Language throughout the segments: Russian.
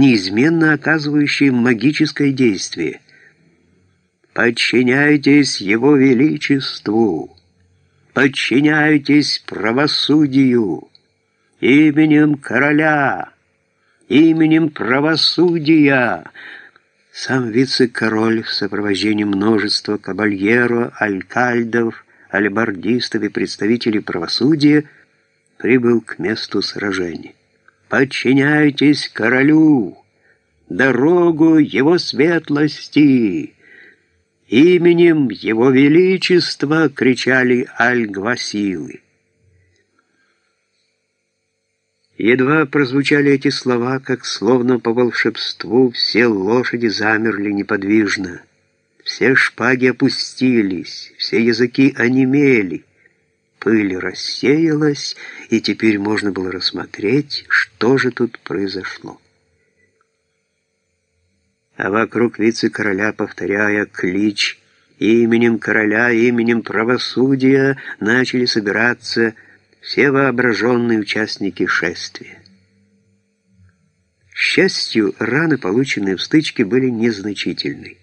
неизменно оказывающие магическое действие. «Подчиняйтесь Его Величеству! Подчиняйтесь правосудию! Именем короля! Именем правосудия!» Сам вице-король в сопровождении множества кабальеро, алькальдов, альбардистов и представителей правосудия прибыл к месту сражения. «Подчиняйтесь королю! Дорогу его светлости!» «Именем его величества!» — кричали альгвасилы. Едва прозвучали эти слова, как словно по волшебству все лошади замерли неподвижно. Все шпаги опустились, все языки онемели. Пыль рассеялась, и теперь можно было рассмотреть, что же тут произошло. А вокруг вице-короля, повторяя клич именем короля, именем правосудия, начали собираться все воображенные участники шествия. К счастью, раны, полученные в стычке, были незначительны.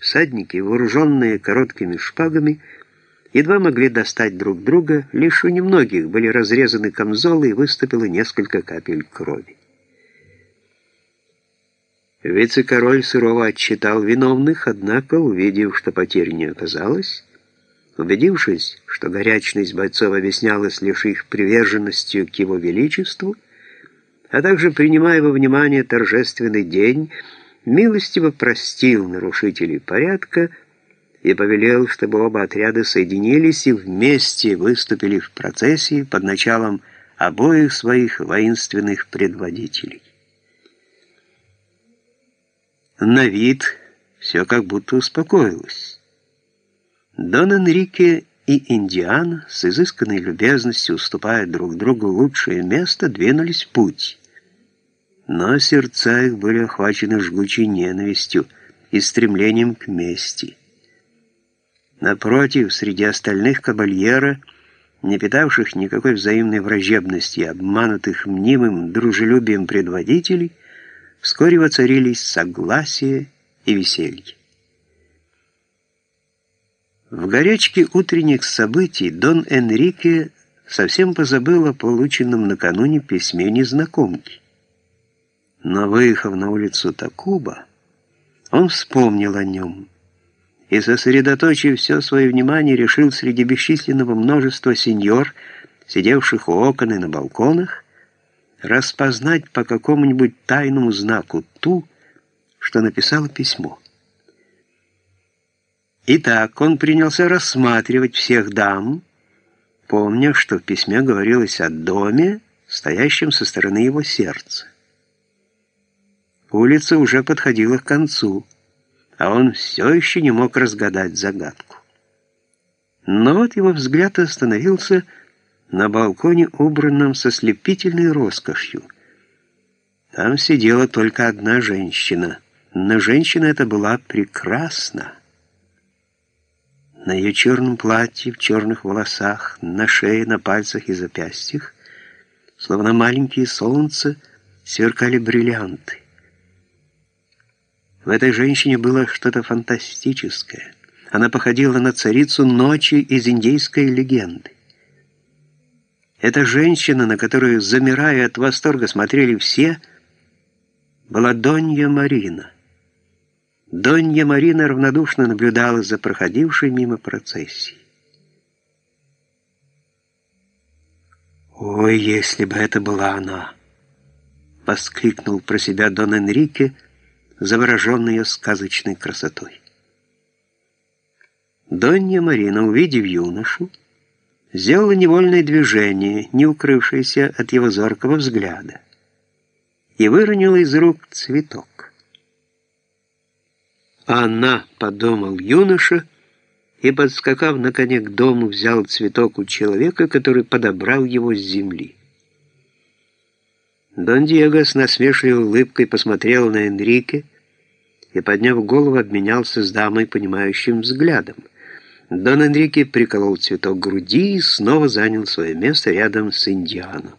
Всадники, вооруженные короткими шпагами, едва могли достать друг друга, лишь у немногих были разрезаны камзолы и выступило несколько капель крови. Вице-король сурово отчитал виновных, однако, увидев, что потерь не оказалось, Убедившись, что горячность бойцов объяснялась лишь их приверженностью к его величеству, а также принимая во внимание торжественный день, милостиво простил нарушителей порядка и повелел, чтобы оба отряда соединились и вместе выступили в процессии под началом обоих своих воинственных предводителей. На вид все как будто успокоилось. Дон Энрике и Индиана, с изысканной любезностью уступая друг другу лучшее место, двинулись в путь. Но сердца их были охвачены жгучей ненавистью и стремлением к мести. Напротив, среди остальных кабальера, не питавших никакой взаимной враждебности, обманутых мнимым дружелюбием предводителей, вскоре воцарились согласие и веселье. В горячке утренних событий Дон Энрике совсем позабыл о полученном накануне письме незнакомки. Но, выехав на улицу Такуба, он вспомнил о нем и, сосредоточив все свое внимание, решил среди бесчисленного множества сеньор, сидевших у окон и на балконах, распознать по какому-нибудь тайному знаку ту, что написала письмо. Итак, он принялся рассматривать всех дам, помня, что в письме говорилось о доме, стоящем со стороны его сердца. Улица уже подходила к концу, а он все еще не мог разгадать загадку. Но вот его взгляд остановился на балконе, убранном со слепительной роскошью. Там сидела только одна женщина, но женщина эта была прекрасна. На ее черном платье, в черных волосах, на шее, на пальцах и запястьях, словно маленькие солнца, сверкали бриллианты. В этой женщине было что-то фантастическое. Она походила на царицу ночи из индейской легенды. Эта женщина, на которую, замирая от восторга, смотрели все, была Донья Марина. Донья Марина равнодушно наблюдала за проходившей мимо процессией. «Ой, если бы это была она!» — воскликнул про себя Дон Энрике, завороженный ее сказочной красотой. Донья Марина, увидев юношу, сделала невольное движение, не укрывшееся от его зоркого взгляда, и выронила из рук цветок. «Она», — подумал юноша, и, подскакав на коне к дому, взял цветок у человека, который подобрал его с земли. Дон Диего с насмешливой улыбкой посмотрел на Энрике и, подняв голову, обменялся с дамой понимающим взглядом. Дон Энрике приколол цветок груди и снова занял свое место рядом с Индианом.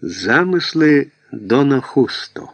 Замыслы Дона Хусто